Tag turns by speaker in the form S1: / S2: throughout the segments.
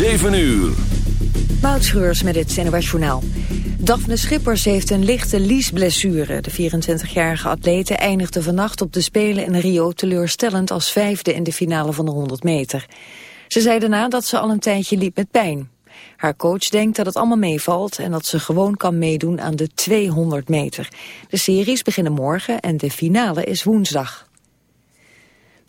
S1: 7 uur.
S2: Moutschreurs met het NOS. Daphne Schippers heeft een lichte liesblessure. De 24-jarige atlete eindigde vannacht op de Spelen in Rio teleurstellend als vijfde in de finale van de 100 meter. Ze zei daarna dat ze al een tijdje liep met pijn. Haar coach denkt dat het allemaal meevalt en dat ze gewoon kan meedoen aan de 200 meter. De series beginnen morgen en de finale is woensdag.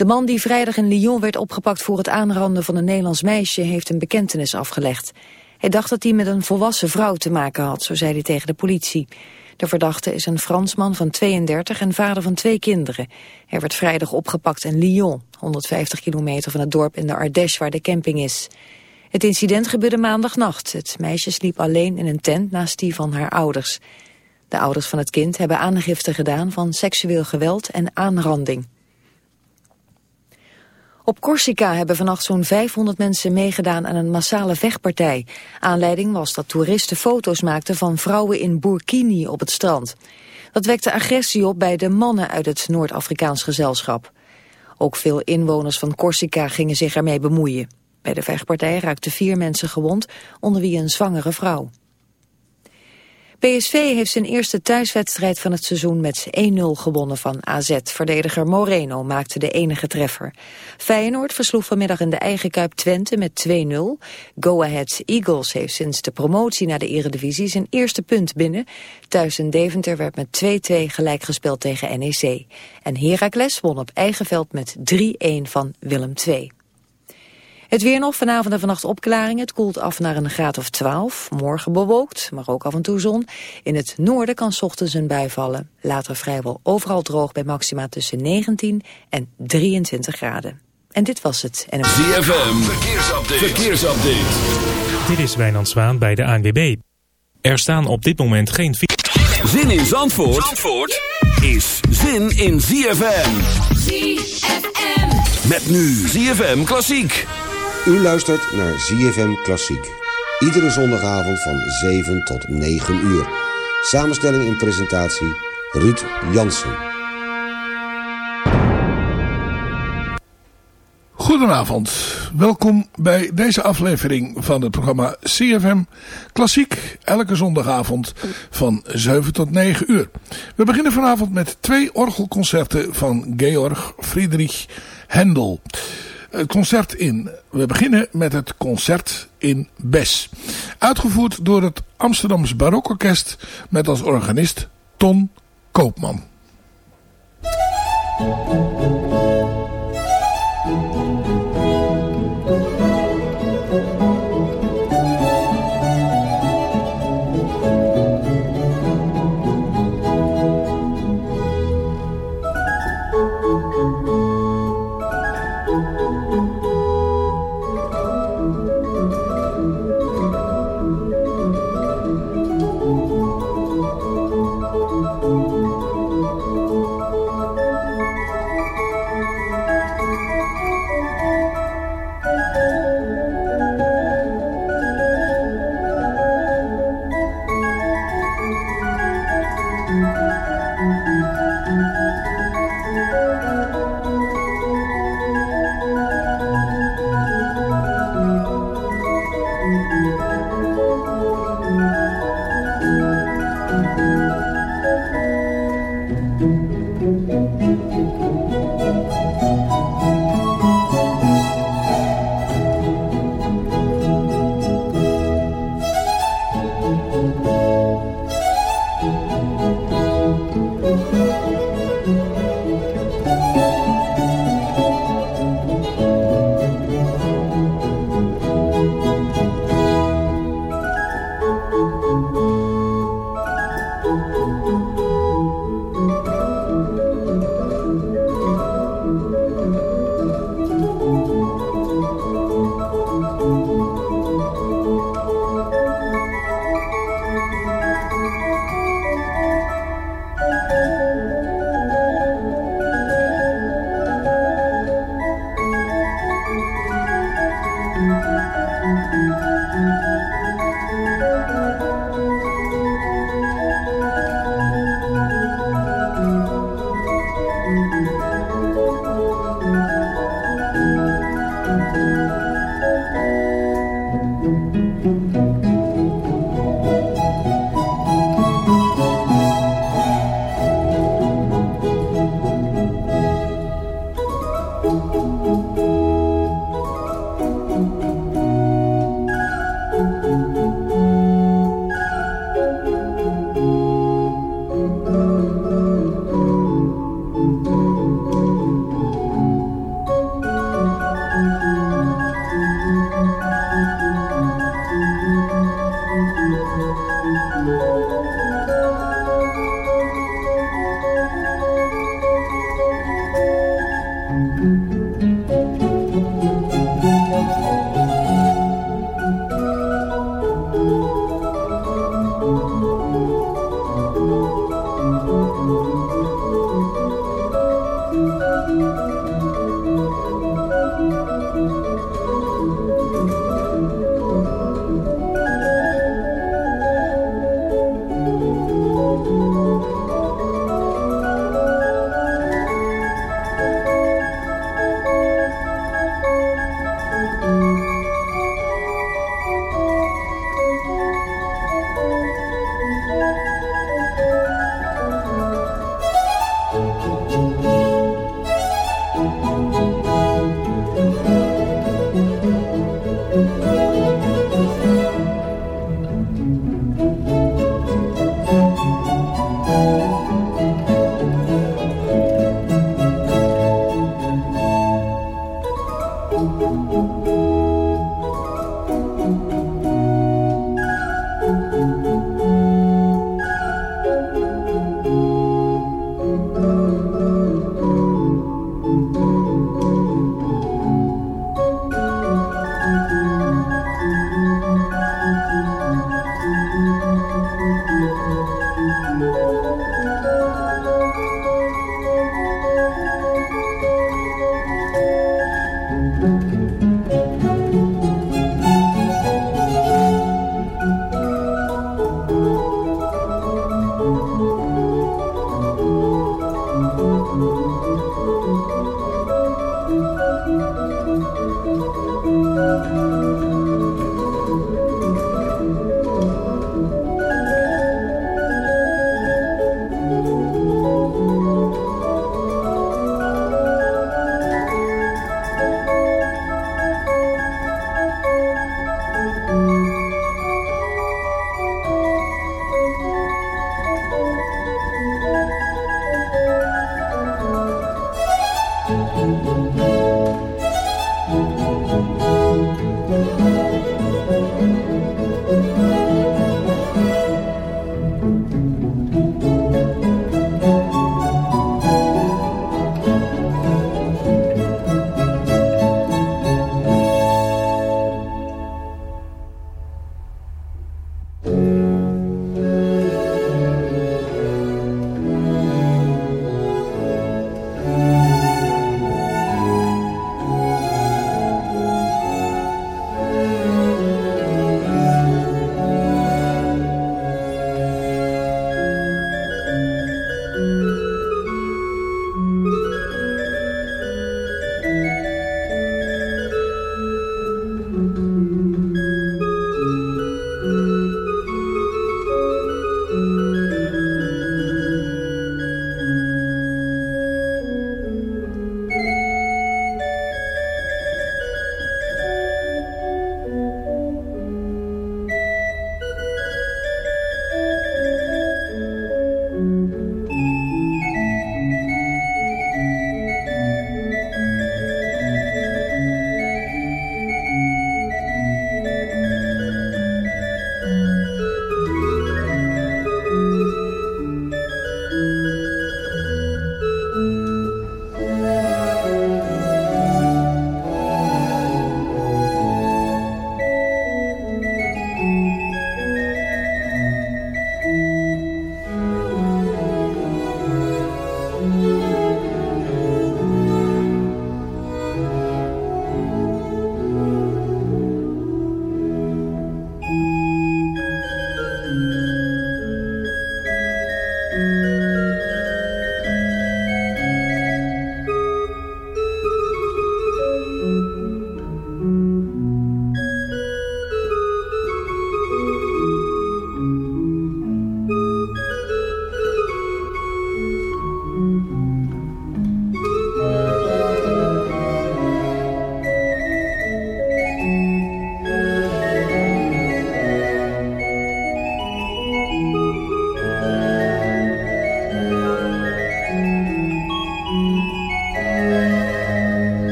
S2: De man die vrijdag in Lyon werd opgepakt voor het aanranden van een Nederlands meisje heeft een bekentenis afgelegd. Hij dacht dat hij met een volwassen vrouw te maken had, zo zei hij tegen de politie. De verdachte is een Fransman van 32 en vader van twee kinderen. Hij werd vrijdag opgepakt in Lyon, 150 kilometer van het dorp in de Ardèche waar de camping is. Het incident gebeurde maandagnacht. Het meisje sliep alleen in een tent naast die van haar ouders. De ouders van het kind hebben aangifte gedaan van seksueel geweld en aanranding. Op Corsica hebben vannacht zo'n 500 mensen meegedaan aan een massale vechtpartij. Aanleiding was dat toeristen foto's maakten van vrouwen in burkini op het strand. Dat wekte agressie op bij de mannen uit het Noord-Afrikaans gezelschap. Ook veel inwoners van Corsica gingen zich ermee bemoeien. Bij de vechtpartij raakten vier mensen gewond, onder wie een zwangere vrouw. PSV heeft zijn eerste thuiswedstrijd van het seizoen met 1-0 gewonnen van AZ. Verdediger Moreno maakte de enige treffer. Feyenoord versloeg vanmiddag in de eigen Kuip Twente met 2-0. Go Ahead Eagles heeft sinds de promotie naar de eredivisie zijn eerste punt binnen. Thuis in Deventer werd met 2-2 gelijk gespeeld tegen NEC. En Heracles won op eigen veld met 3-1 van Willem II. Het weer nog, vanavond en vannacht opklaringen. Het koelt af naar een graad of 12. Morgen bewolkt, maar ook af en toe zon. In het noorden kan ochtends een bui vallen. Later vrijwel overal droog bij maxima tussen 19 en 23 graden. En dit was het. En
S1: ZFM, verkeersupdate. verkeersupdate.
S3: Dit is Wijnand Zwaan bij de ANWB. Er staan op dit moment geen...
S1: Zin in Zandvoort, Zandvoort is zin in ZFM.
S4: ZFM.
S1: Met nu ZFM Klassiek.
S5: U luistert naar ZFM Klassiek. Iedere zondagavond van 7 tot 9 uur. Samenstelling en presentatie Ruud Jansen.
S6: Goedenavond, welkom bij deze aflevering van het programma CFM Klassiek. Elke zondagavond van 7 tot 9 uur. We beginnen vanavond met twee orgelconcerten van Georg Friedrich Händel het concert in. We beginnen met het concert in Bes. Uitgevoerd door het Amsterdamse Barokorkest met als organist Ton Koopman.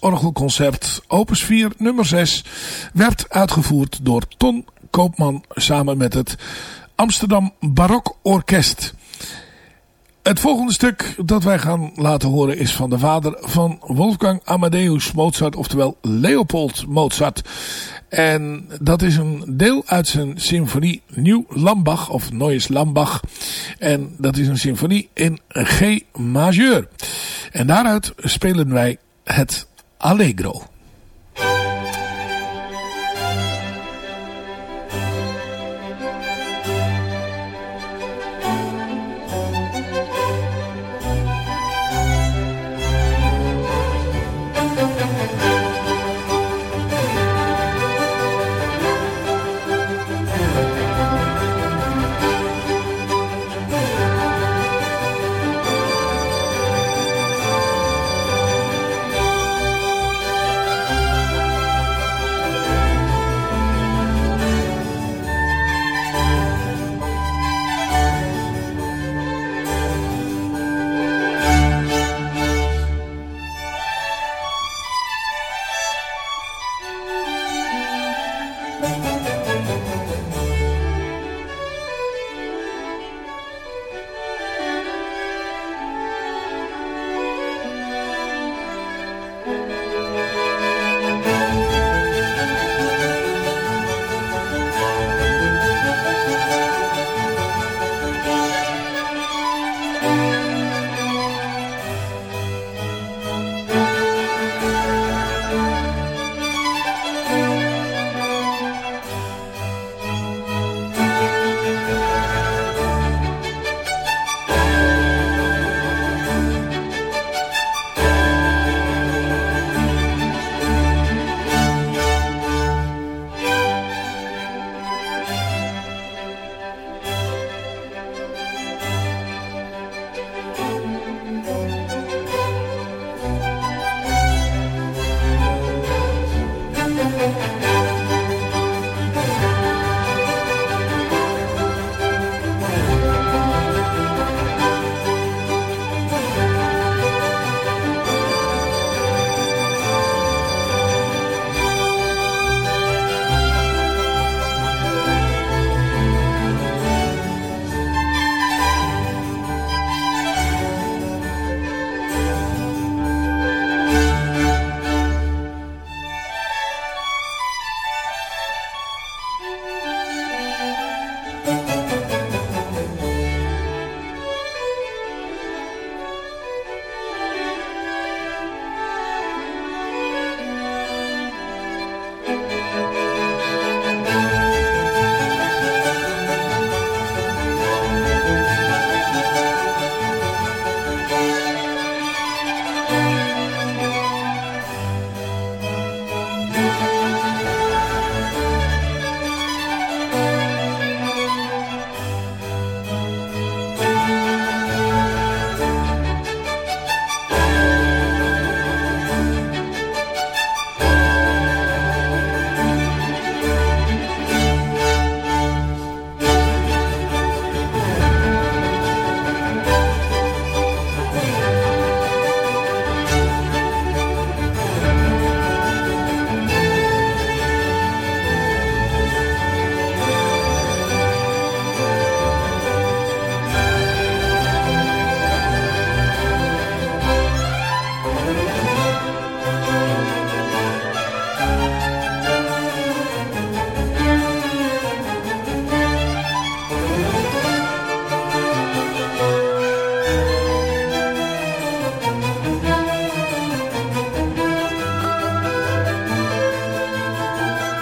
S6: Orgelconcert opus 4 nummer 6 werd uitgevoerd door Ton Koopman samen met het Amsterdam Barok Orkest. Het volgende stuk dat wij gaan laten horen is van de vader van Wolfgang Amadeus Mozart, oftewel Leopold Mozart. En dat is een deel uit zijn symfonie Nieuw Lambach of Neues Lambach. En dat is een symfonie in G majeur. En daaruit spelen wij het Allegro.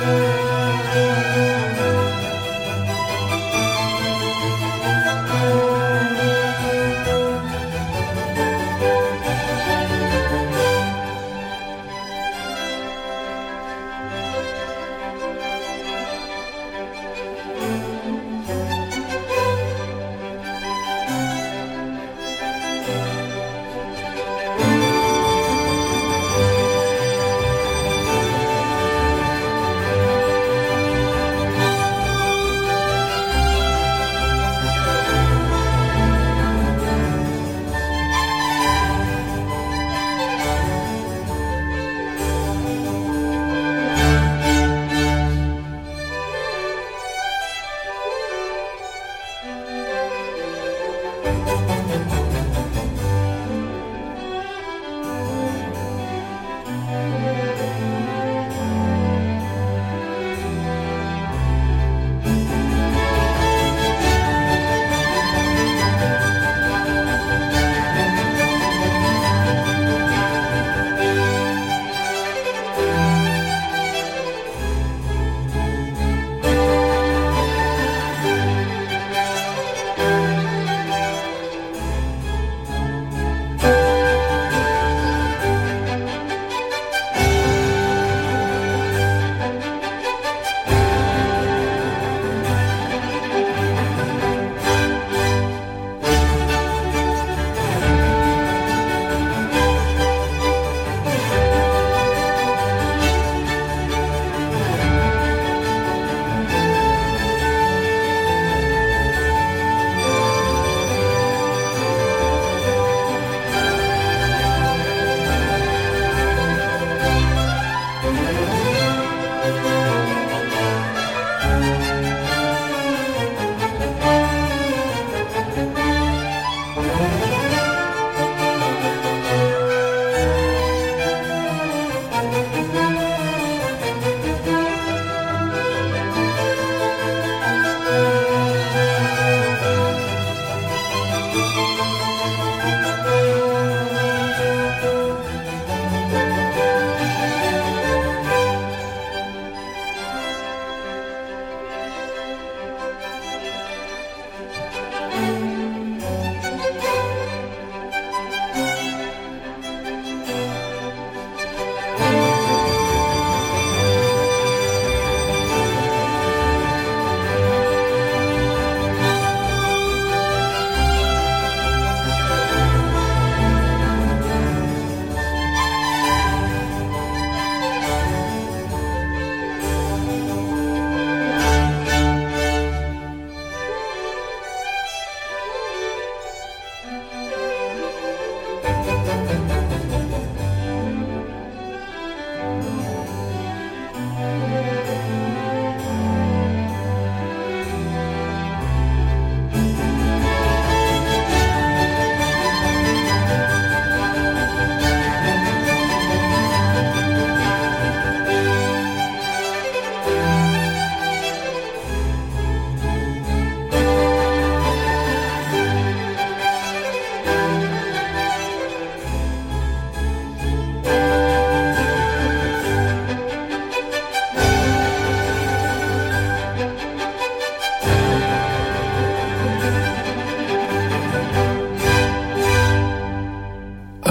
S6: Thank.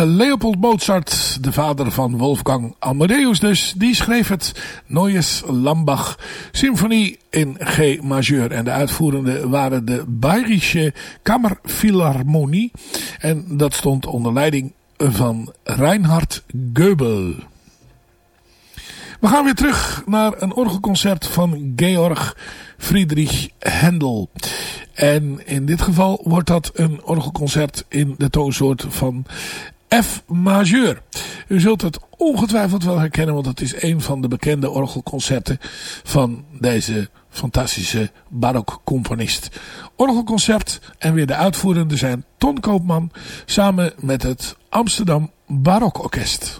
S6: Leopold Mozart, de vader van Wolfgang Amadeus dus, die schreef het Neues Lambach Symfonie in G majeur. En de uitvoerende waren de Bayerische Kammerphilharmonie. En dat stond onder leiding van Reinhard Goebel. We gaan weer terug naar een orgelconcert van Georg Friedrich Händel. En in dit geval wordt dat een orgelconcert in de toonsoort van F majeur. U zult het ongetwijfeld wel herkennen, want het is een van de bekende orgelconcerten van deze fantastische barokcomponist. Orgelconcert en weer de uitvoerende zijn Ton Koopman samen met het Amsterdam Barokorkest.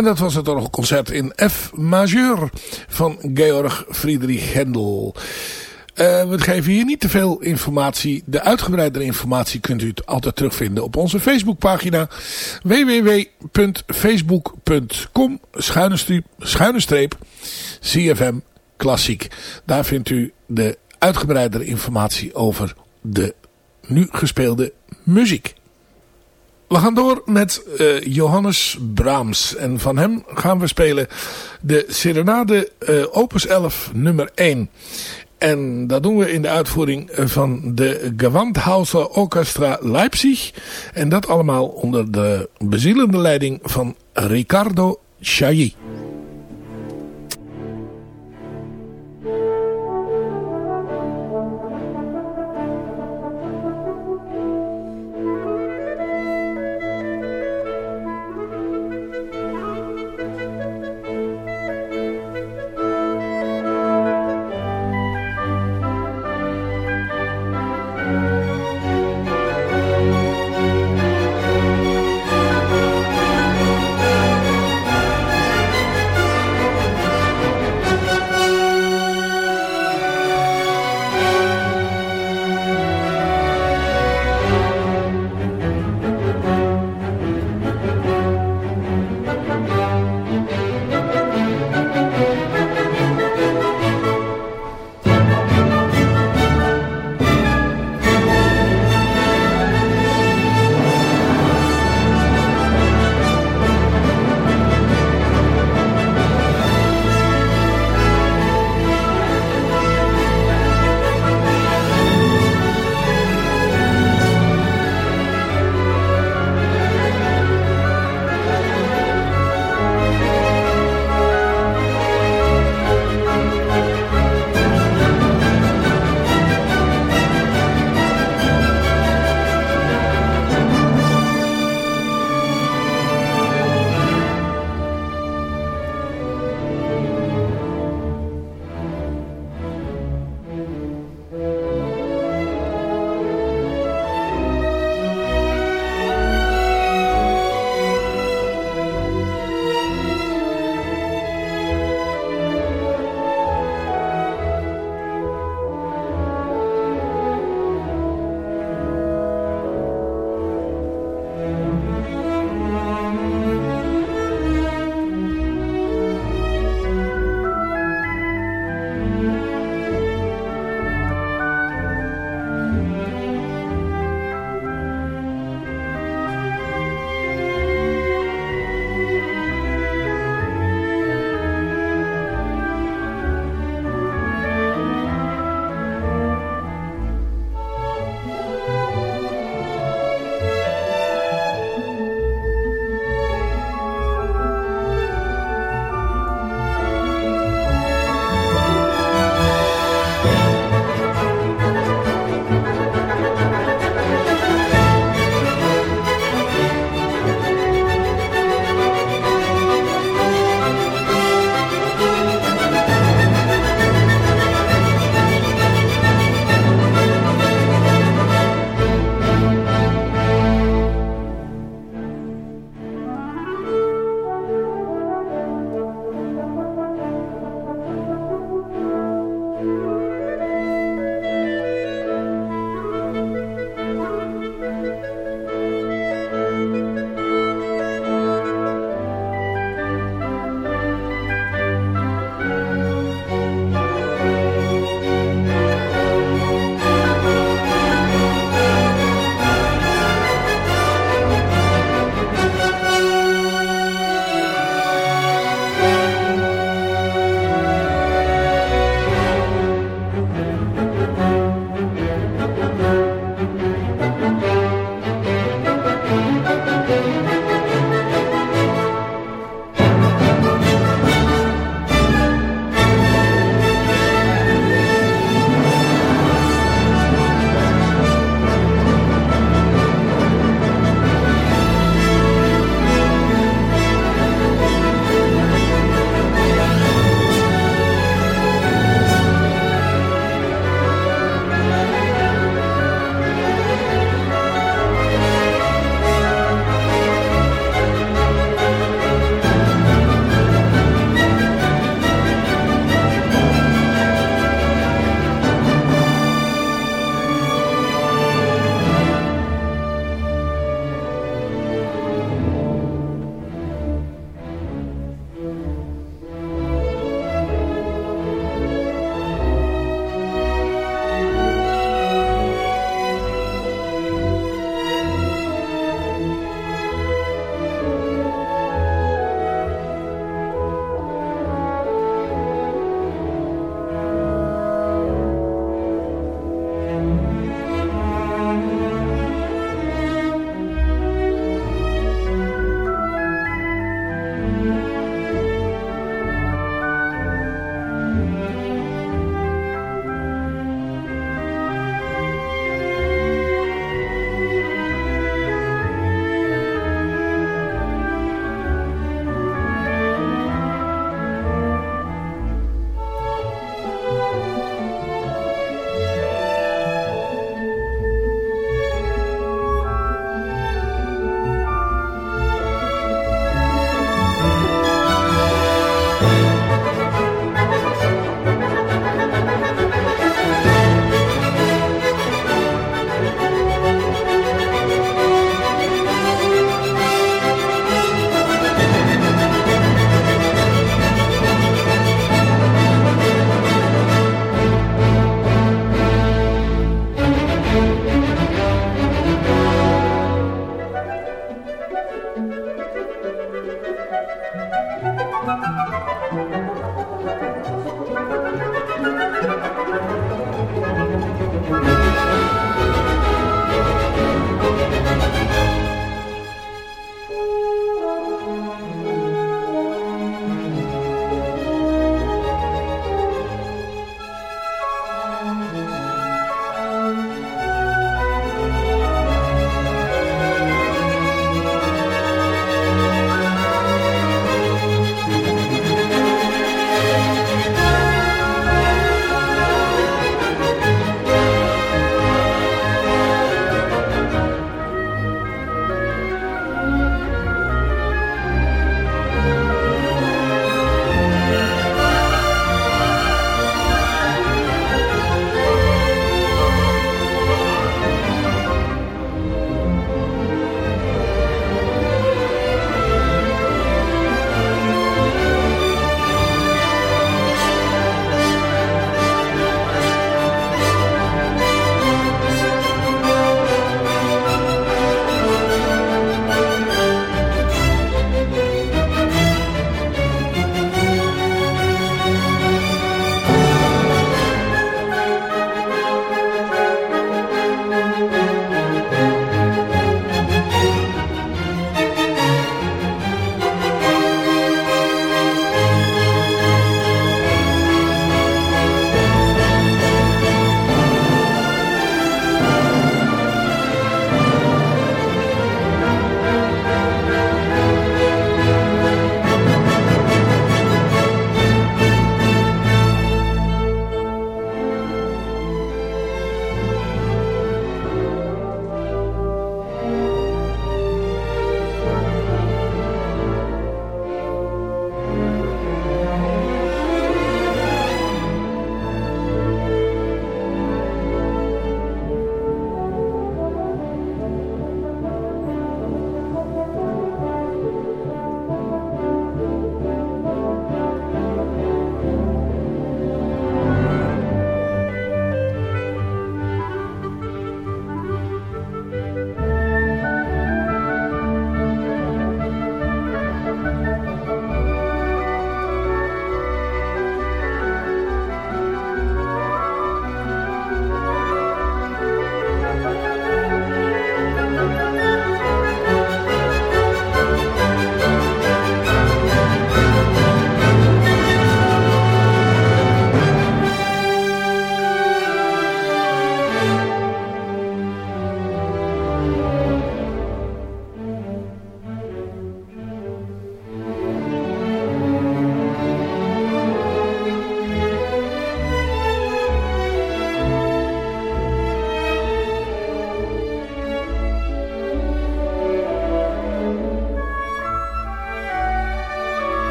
S6: En dat was het orgelconcert in F majeur van Georg Friedrich Händel. Uh, we geven hier niet te veel informatie. De uitgebreidere informatie kunt u altijd terugvinden op onze Facebookpagina www.facebook.com schuine CFM Klassiek. Daar vindt u de uitgebreidere informatie over de nu gespeelde muziek. We gaan door met uh, Johannes Brahms. En van hem gaan we spelen de Serenade uh, opus 11 nummer 1. En dat doen we in de uitvoering van de Gewandhauser Orchestra Leipzig. En dat allemaal onder de bezielende leiding van Ricardo Chailly.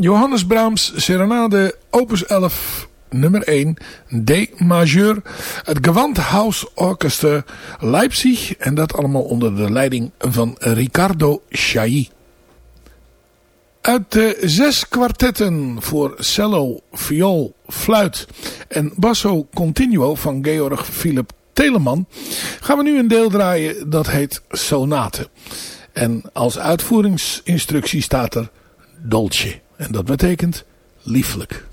S6: Johannes Brahms Serenade Opus 11 nummer 1 D majeur. Het Gewandhaus Orchester Leipzig. En dat allemaal onder de leiding van Riccardo Chailly. Uit de zes kwartetten voor cello, viool, fluit en basso continuo van Georg Philip Telemann gaan we nu een deel draaien dat heet Sonate. En als uitvoeringsinstructie staat er Dolce. En dat betekent lieflijk.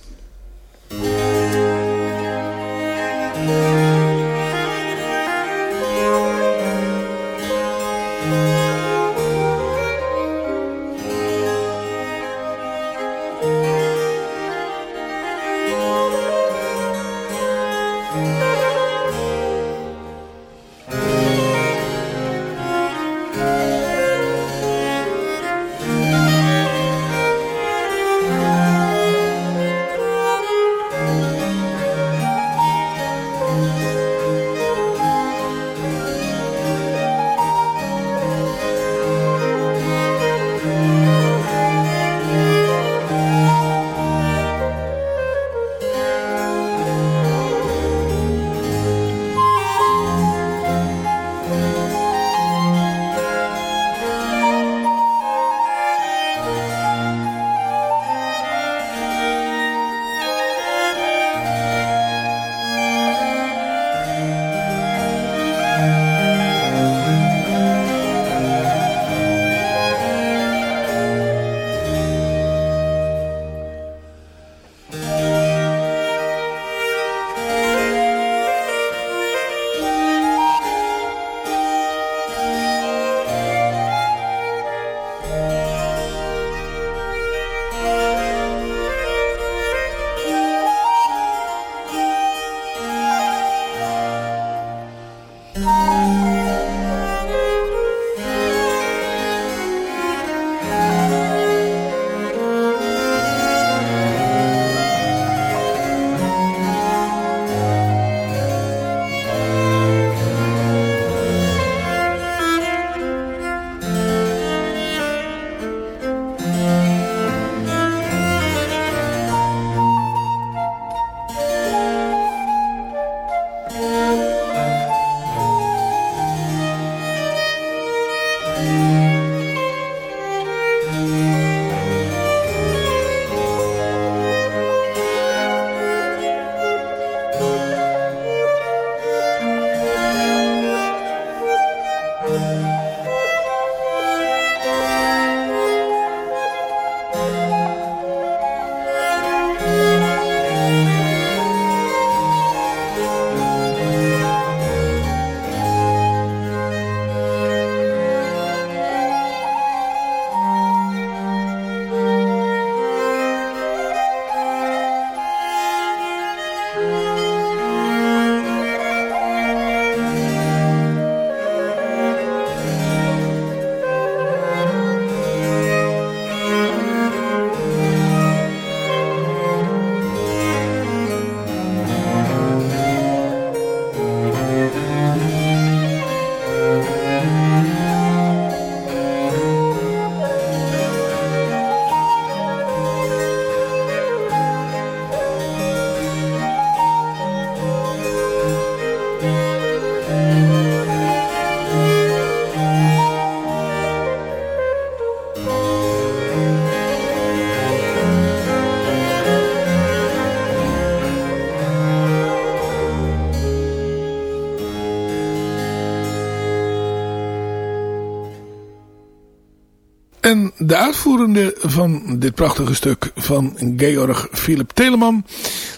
S6: De uitvoerende van dit prachtige stuk van Georg Philip Telemann.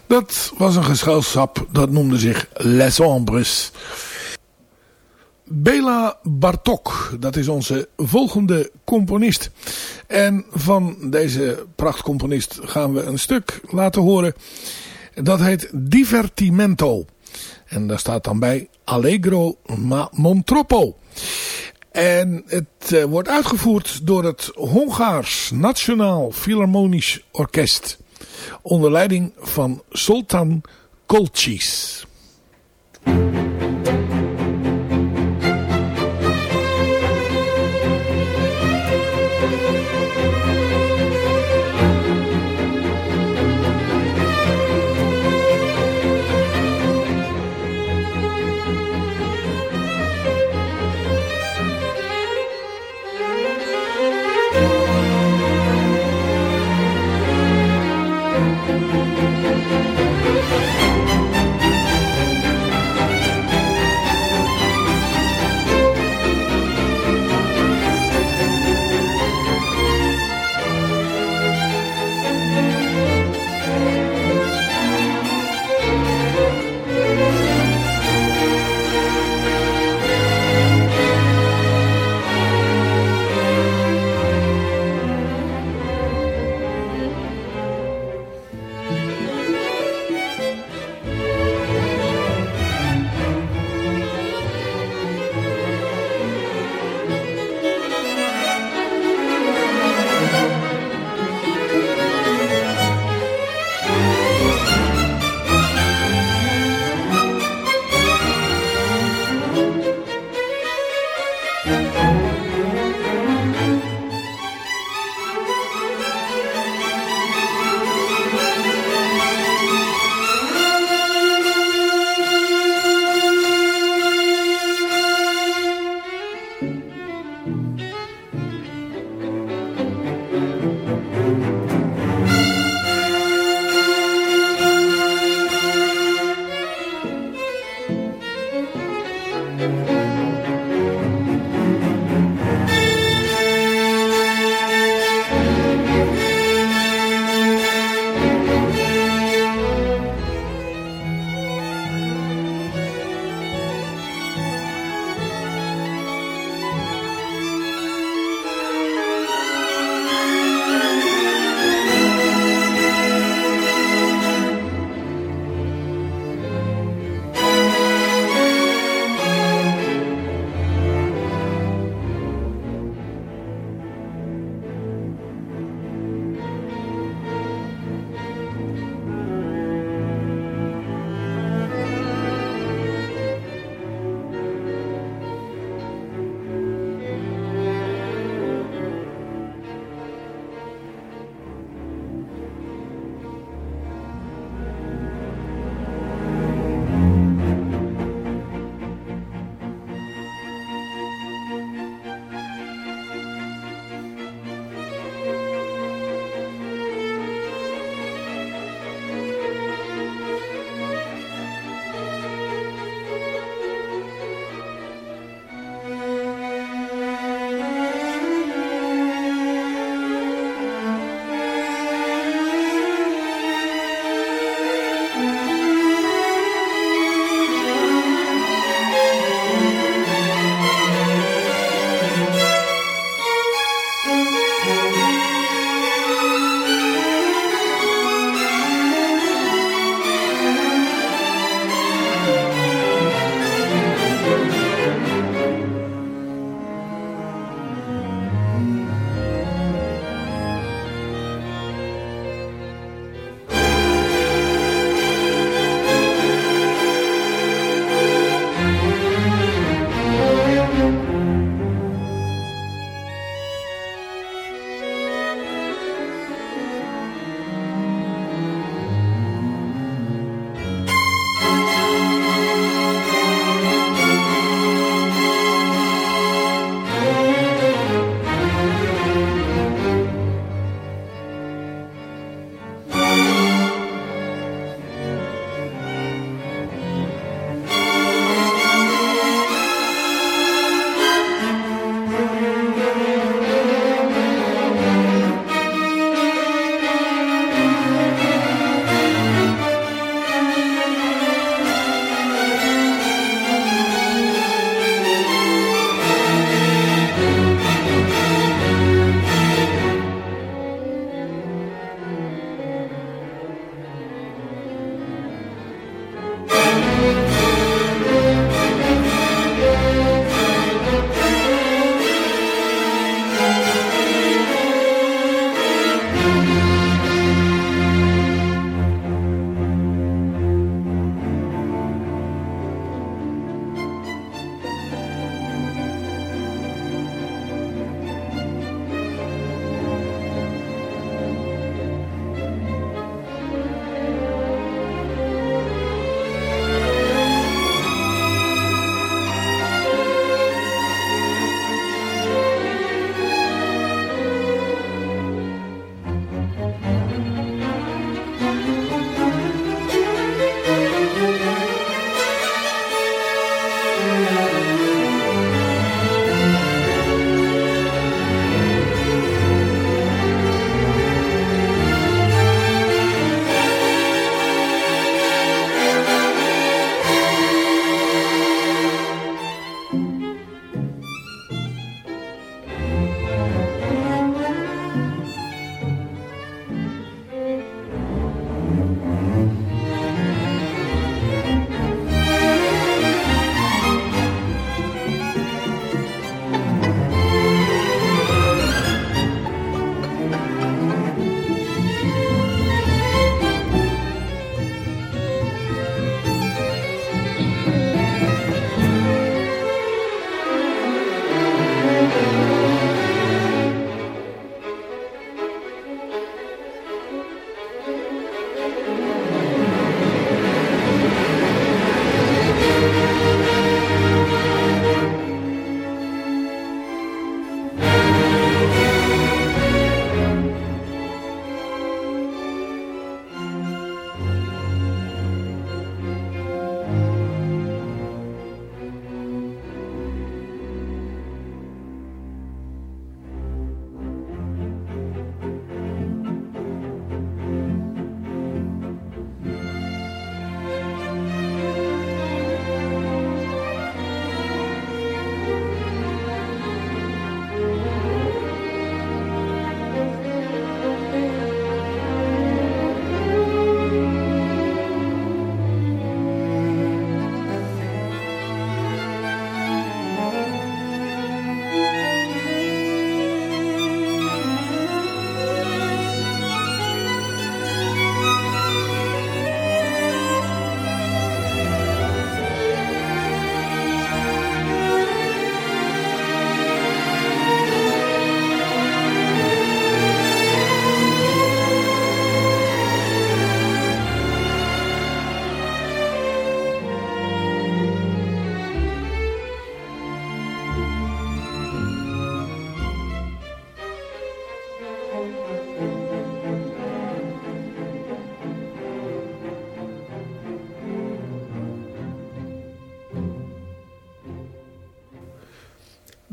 S6: Dat was een gezelschap dat noemde zich Les Ombres. Bela Bartok, dat is onze volgende componist. En van deze prachtcomponist gaan we een stuk laten horen. Dat heet Divertimento. En daar staat dan bij Allegro ma Montroppo. En het uh, wordt uitgevoerd door het Hongaars Nationaal Philharmonisch Orkest. Onder leiding van Sultan Kolchis.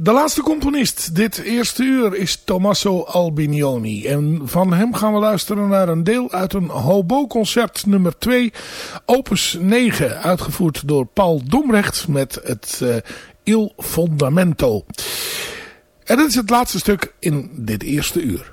S6: De laatste componist dit eerste uur is Tommaso Albinioni. En van hem gaan we luisteren naar een deel uit een hobo-concert nummer 2, opus 9. Uitgevoerd door Paul Domrecht met het uh, Il Fondamento. En dit is het laatste stuk in dit eerste uur.